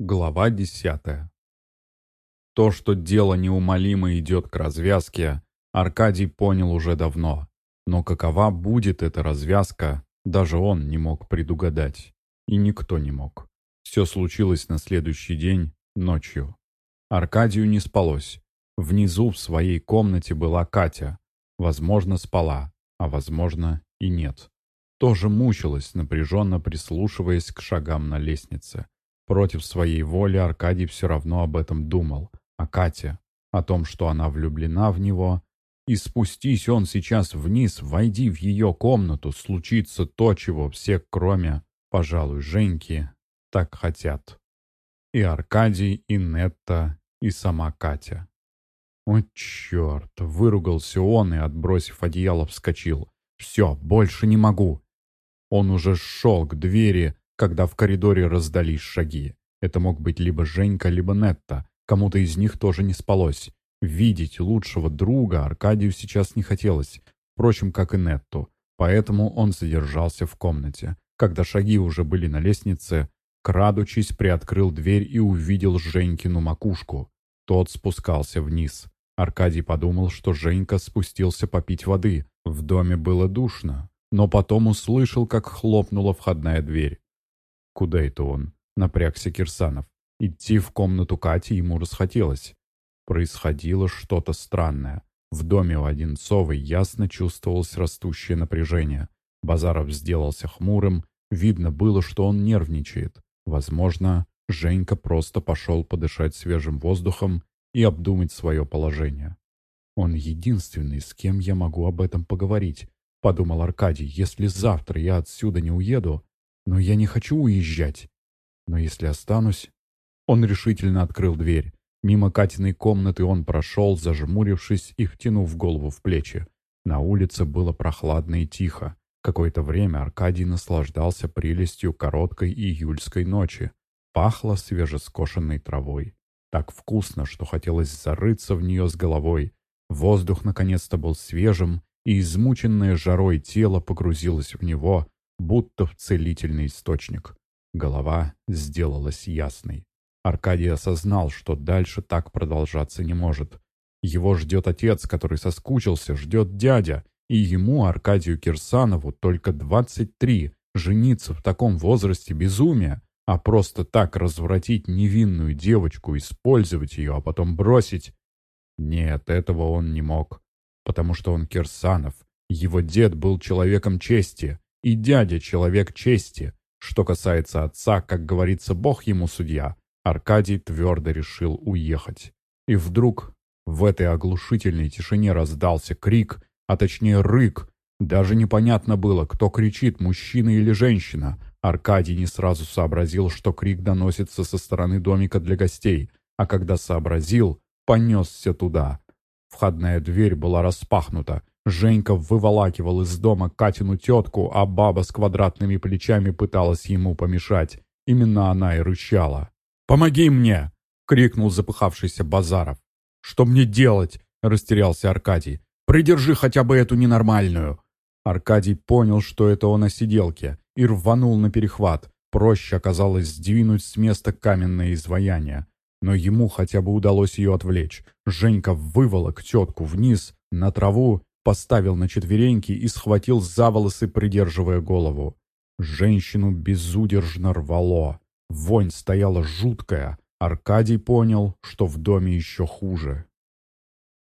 Глава десятая. То, что дело неумолимо идет к развязке, Аркадий понял уже давно. Но какова будет эта развязка, даже он не мог предугадать. И никто не мог. Все случилось на следующий день, ночью. Аркадию не спалось. Внизу в своей комнате была Катя. Возможно, спала, а возможно и нет. Тоже мучилась, напряженно прислушиваясь к шагам на лестнице. Против своей воли Аркадий все равно об этом думал. О Кате, о том, что она влюблена в него. И спустись он сейчас вниз, войди в ее комнату, случится то, чего все, кроме, пожалуй, Женьки, так хотят. И Аркадий, и Нетта, и сама Катя. «О, черт!» — выругался он и, отбросив одеяло, вскочил. «Все, больше не могу!» Он уже шел к двери, когда в коридоре раздались шаги. Это мог быть либо Женька, либо Нетта. Кому-то из них тоже не спалось. Видеть лучшего друга Аркадию сейчас не хотелось, впрочем, как и Нетту. Поэтому он задержался в комнате. Когда шаги уже были на лестнице, крадучись, приоткрыл дверь и увидел Женькину макушку. Тот спускался вниз. Аркадий подумал, что Женька спустился попить воды. В доме было душно, но потом услышал, как хлопнула входная дверь. Куда это он? Напрягся Кирсанов. Идти в комнату Кати ему расхотелось. Происходило что-то странное. В доме у Одинцовой ясно чувствовалось растущее напряжение. Базаров сделался хмурым. Видно было, что он нервничает. Возможно, Женька просто пошел подышать свежим воздухом и обдумать свое положение. «Он единственный, с кем я могу об этом поговорить», — подумал Аркадий. «Если завтра я отсюда не уеду, но я не хочу уезжать. Но если останусь... Он решительно открыл дверь. Мимо Катиной комнаты он прошел, зажмурившись и втянув голову в плечи. На улице было прохладно и тихо. Какое-то время Аркадий наслаждался прелестью короткой июльской ночи. Пахло свежескошенной травой. Так вкусно, что хотелось зарыться в нее с головой. Воздух наконец-то был свежим, и измученное жарой тело погрузилось в него, будто в целительный источник. Голова сделалась ясной. Аркадий осознал, что дальше так продолжаться не может. Его ждет отец, который соскучился, ждет дядя, и ему, Аркадию Кирсанову, только 23. Жениться в таком возрасте безумие, а просто так развратить невинную девочку, использовать ее, а потом бросить... Нет, этого он не мог, потому что он Кирсанов. Его дед был человеком чести, и дядя человек чести. Что касается отца, как говорится, Бог ему судья, Аркадий твердо решил уехать. И вдруг в этой оглушительной тишине раздался крик, а точнее рык. Даже непонятно было, кто кричит, мужчина или женщина. Аркадий не сразу сообразил, что крик доносится со стороны домика для гостей, а когда сообразил, понесся туда. Входная дверь была распахнута. Женька выволакивал из дома Катину тетку, а баба с квадратными плечами пыталась ему помешать. Именно она и рычала. «Помоги мне!» — крикнул запыхавшийся Базаров. «Что мне делать?» — растерялся Аркадий. «Придержи хотя бы эту ненормальную!» Аркадий понял, что это он о сиделке, и рванул на перехват. Проще оказалось сдвинуть с места каменное изваяние. Но ему хотя бы удалось ее отвлечь. Женька выволок тетку вниз, на траву поставил на четвереньки и схватил за волосы, придерживая голову. Женщину безудержно рвало. Вонь стояла жуткая. Аркадий понял, что в доме еще хуже.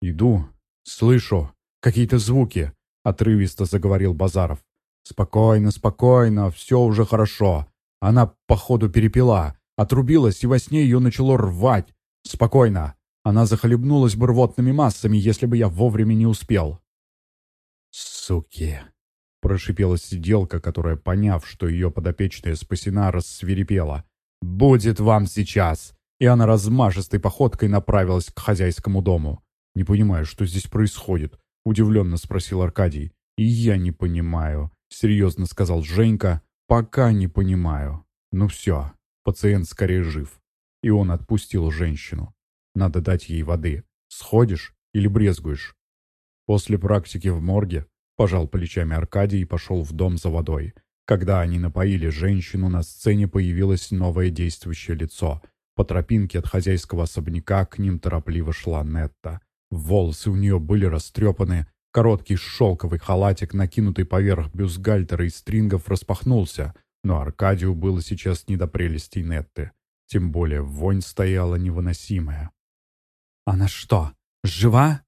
«Иду. Слышу. Какие-то звуки», — отрывисто заговорил Базаров. «Спокойно, спокойно. Все уже хорошо. Она, походу, перепила. Отрубилась, и во сне ее начало рвать. Спокойно. Она захлебнулась бы рвотными массами, если бы я вовремя не успел. «Суки!» — прошипела сиделка, которая, поняв, что ее подопечная спасена, рассверепела. «Будет вам сейчас!» И она размашистой походкой направилась к хозяйскому дому. «Не понимаю, что здесь происходит?» — удивленно спросил Аркадий. «И я не понимаю», — серьезно сказал Женька. «Пока не понимаю. Ну все, пациент скорее жив». И он отпустил женщину. «Надо дать ей воды. Сходишь или брезгуешь?» После практики в морге пожал плечами Аркадий и пошел в дом за водой. Когда они напоили женщину, на сцене появилось новое действующее лицо. По тропинке от хозяйского особняка к ним торопливо шла Нетта. Волосы у нее были растрепаны, короткий шелковый халатик, накинутый поверх бюстгальтера и стрингов, распахнулся, но Аркадию было сейчас не до прелестей Нетты. Тем более вонь стояла невыносимая. «Она что, жива?»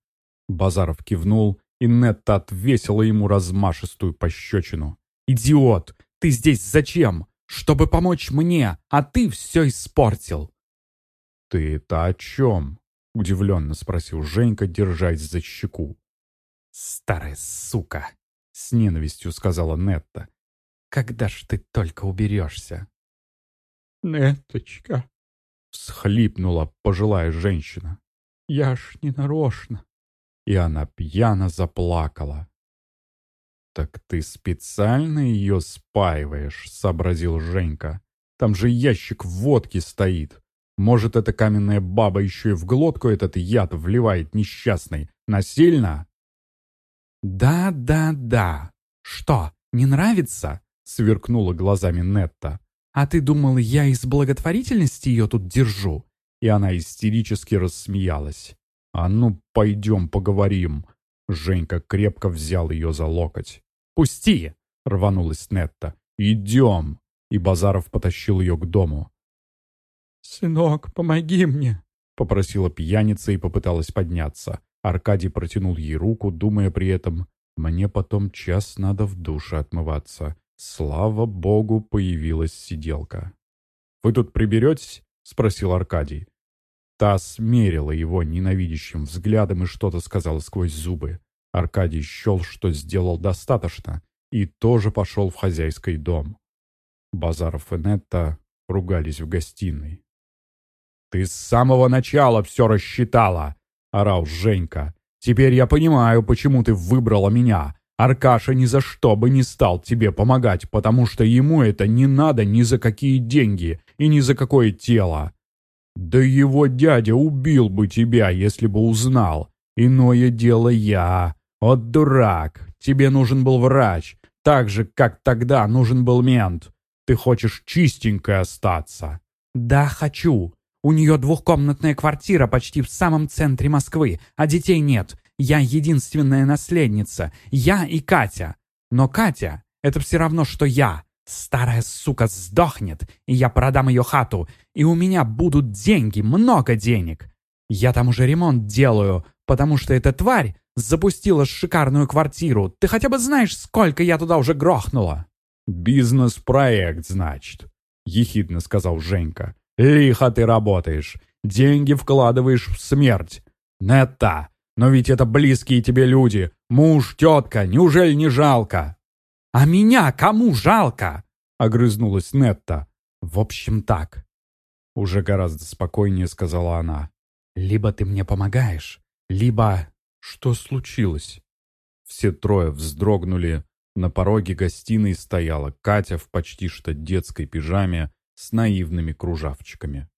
Базаров кивнул, и Нетта отвесила ему размашистую пощечину. «Идиот! Ты здесь зачем? Чтобы помочь мне, а ты все испортил!» «Ты это о чем?» — удивленно спросил Женька, держась за щеку. «Старая сука!» — с ненавистью сказала Нетта. «Когда ж ты только уберешься?» «Неточка!» — всхлипнула пожилая женщина. «Я ж не нарочно!» И она пьяно заплакала. «Так ты специально ее спаиваешь», — сообразил Женька. «Там же ящик водки стоит. Может, эта каменная баба еще и в глотку этот яд вливает несчастный. Насильно?» «Да, да, да. Что, не нравится?» — сверкнула глазами Нетта. «А ты думал, я из благотворительности ее тут держу?» И она истерически рассмеялась. «А ну, пойдем поговорим», Женька крепко взял ее за локоть. «Пусти!» — рванулась Нетта. «Идем!» И Базаров потащил ее к дому. «Сынок, помоги мне!» — попросила пьяница и попыталась подняться. Аркадий протянул ей руку, думая при этом, «Мне потом час надо в душе отмываться». Слава богу, появилась сиделка. «Вы тут приберетесь?» — спросил Аркадий. Та смерила его ненавидящим взглядом и что-то сказала сквозь зубы. Аркадий счел, что сделал достаточно, и тоже пошел в хозяйский дом. Базаров и Нетта ругались в гостиной. «Ты с самого начала все рассчитала!» — орал Женька. «Теперь я понимаю, почему ты выбрала меня. Аркаша ни за что бы не стал тебе помогать, потому что ему это не надо ни за какие деньги и ни за какое тело. Да его дядя убил бы тебя, если бы узнал. Иное дело я. Вот дурак. Тебе нужен был врач. Так же, как тогда нужен был мент. Ты хочешь чистенькой остаться. Да, хочу. У нее двухкомнатная квартира почти в самом центре Москвы, а детей нет. Я единственная наследница. Я и Катя. Но Катя — это все равно, что я. Старая сука сдохнет, и я продам ее хату, и у меня будут деньги, много денег. Я там уже ремонт делаю, потому что эта тварь запустила шикарную квартиру. Ты хотя бы знаешь, сколько я туда уже грохнула?» «Бизнес-проект, значит», — ехидно сказал Женька. «Лихо ты работаешь. Деньги вкладываешь в смерть. Нетта, но ведь это близкие тебе люди. Муж, тетка, неужели не жалко?» «А меня кому жалко?» — огрызнулась Нетта. «В общем так». Уже гораздо спокойнее сказала она. «Либо ты мне помогаешь, либо...» «Что случилось?» Все трое вздрогнули. На пороге гостиной стояла Катя в почти что детской пижаме с наивными кружавчиками.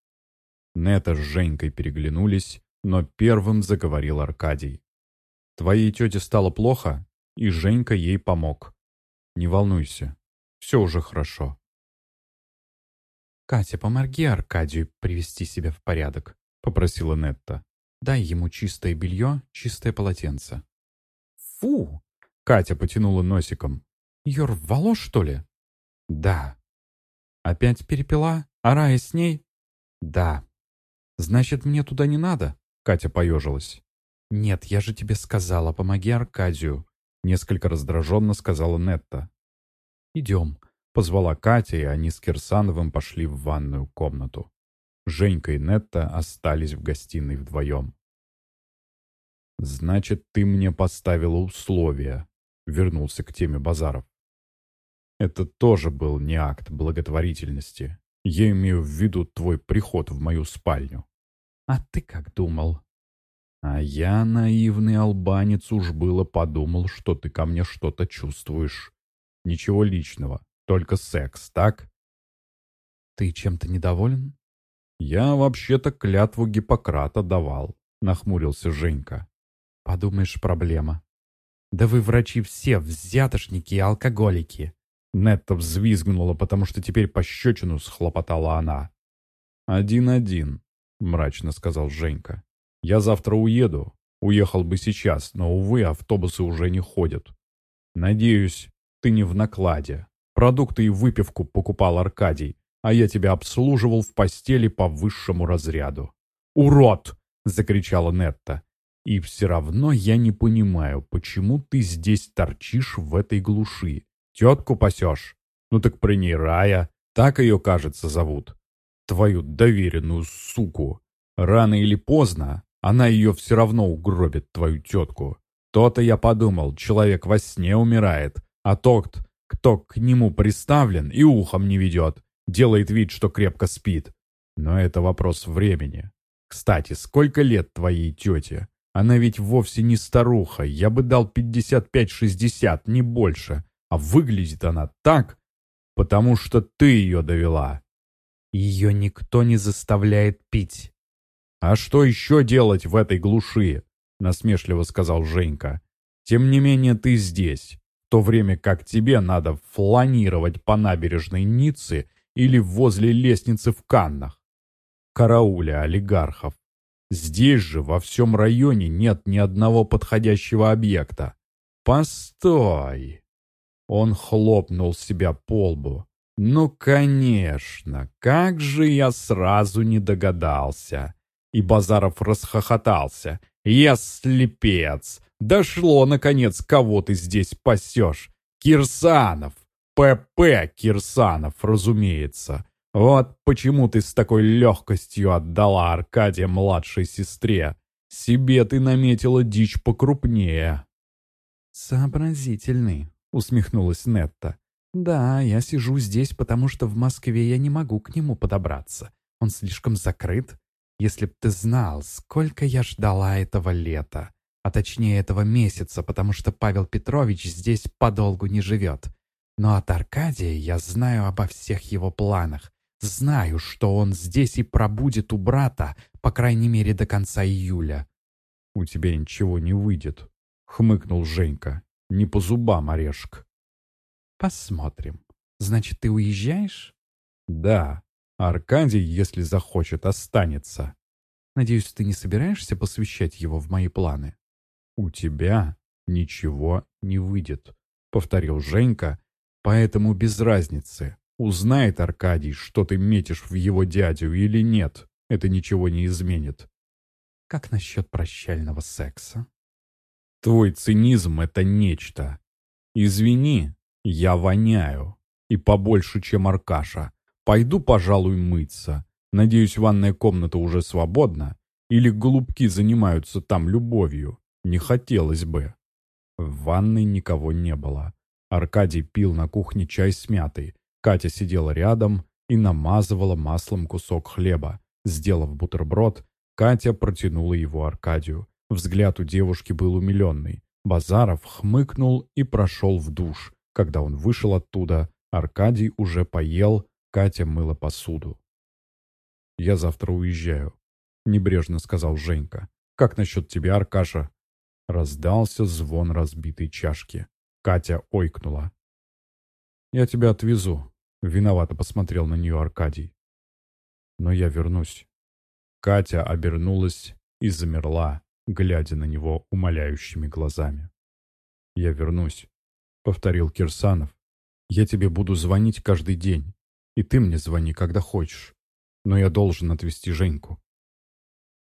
Нета с Женькой переглянулись, но первым заговорил Аркадий. «Твоей тете стало плохо, и Женька ей помог. Не волнуйся, все уже хорошо. «Катя, помоги Аркадию привести себя в порядок», — попросила Нетта. «Дай ему чистое белье, чистое полотенце». «Фу!» — Катя потянула носиком. «Ее рвало, что ли?» «Да». «Опять перепила? А Рая с ней?» «Да». «Значит, мне туда не надо?» — Катя поежилась. «Нет, я же тебе сказала, помоги Аркадию. Несколько раздраженно сказала Нетта. «Идем», — позвала Катя, и они с Кирсановым пошли в ванную комнату. Женька и Нетта остались в гостиной вдвоем. «Значит, ты мне поставила условия», — вернулся к теме Базаров. «Это тоже был не акт благотворительности. Я имею в виду твой приход в мою спальню». «А ты как думал?» А я, наивный албанец, уж было подумал, что ты ко мне что-то чувствуешь. Ничего личного, только секс, так? Ты чем-то недоволен? Я вообще-то клятву Гиппократа давал, нахмурился Женька. Подумаешь, проблема. Да вы, врачи, все взятошники и алкоголики. Нетта взвизгнула, потому что теперь пощечину схлопотала она. «Один-один», — мрачно сказал Женька. «Я завтра уеду. Уехал бы сейчас, но, увы, автобусы уже не ходят. Надеюсь, ты не в накладе. Продукты и выпивку покупал Аркадий, а я тебя обслуживал в постели по высшему разряду». «Урод!» — закричала Нетта. «И все равно я не понимаю, почему ты здесь торчишь в этой глуши. Тетку пасешь? Ну так при ней Рая, так ее, кажется, зовут. Твою доверенную суку. Рано или поздно она ее все равно угробит, твою тетку. То-то я подумал, человек во сне умирает, а тот, кто к нему приставлен и ухом не ведет, делает вид, что крепко спит. Но это вопрос времени. Кстати, сколько лет твоей тете? Она ведь вовсе не старуха, я бы дал 55-60, не больше. А выглядит она так, потому что ты ее довела. Ее никто не заставляет пить. «А что еще делать в этой глуши?» — насмешливо сказал Женька. «Тем не менее ты здесь, в то время как тебе надо фланировать по набережной Ниццы или возле лестницы в Каннах. Карауля олигархов. Здесь же во всем районе нет ни одного подходящего объекта. Постой!» Он хлопнул себя по лбу. «Ну, конечно, как же я сразу не догадался!» И Базаров расхохотался. «Я слепец! Дошло, наконец, кого ты здесь пасешь! Кирсанов! ПП Кирсанов, разумеется! Вот почему ты с такой легкостью отдала Аркадия младшей сестре. Себе ты наметила дичь покрупнее». «Сообразительный», — усмехнулась Нетта. «Да, я сижу здесь, потому что в Москве я не могу к нему подобраться. Он слишком закрыт, если б ты знал, сколько я ждала этого лета, а точнее этого месяца, потому что Павел Петрович здесь подолгу не живет. Но от Аркадия я знаю обо всех его планах. Знаю, что он здесь и пробудет у брата, по крайней мере, до конца июля. «У тебя ничего не выйдет», — хмыкнул Женька. «Не по зубам орешек». «Посмотрим. Значит, ты уезжаешь?» «Да. Аркадий, если захочет, останется. Надеюсь, ты не собираешься посвящать его в мои планы? У тебя ничего не выйдет, повторил Женька, поэтому без разницы, узнает Аркадий, что ты метишь в его дядю или нет, это ничего не изменит. Как насчет прощального секса? Твой цинизм — это нечто. Извини, я воняю. И побольше, чем Аркаша. Пойду, пожалуй, мыться. Надеюсь, ванная комната уже свободна. Или голубки занимаются там любовью. Не хотелось бы. В ванной никого не было. Аркадий пил на кухне чай с мятой. Катя сидела рядом и намазывала маслом кусок хлеба. Сделав бутерброд, Катя протянула его Аркадию. Взгляд у девушки был умиленный. Базаров хмыкнул и прошел в душ. Когда он вышел оттуда, Аркадий уже поел Катя мыла посуду. «Я завтра уезжаю», — небрежно сказал Женька. «Как насчет тебя, Аркаша?» Раздался звон разбитой чашки. Катя ойкнула. «Я тебя отвезу», — виновато посмотрел на нее Аркадий. «Но я вернусь». Катя обернулась и замерла, глядя на него умоляющими глазами. «Я вернусь», — повторил Кирсанов. «Я тебе буду звонить каждый день. И ты мне звони, когда хочешь. Но я должен отвезти Женьку.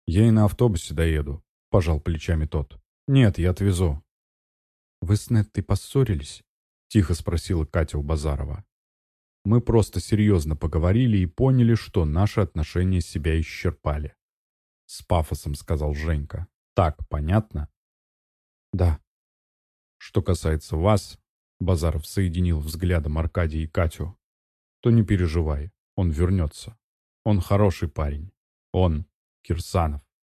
Я и на автобусе доеду, пожал плечами тот. Нет, я отвезу. Вы с Неттой поссорились? Тихо спросила Катя у Базарова. Мы просто серьезно поговорили и поняли, что наши отношения себя исчерпали. С пафосом сказал Женька. Так, понятно? Да. Что касается вас, Базаров соединил взглядом Аркадия и Катю, то не переживай, он вернется. Он хороший парень. Он Кирсанов.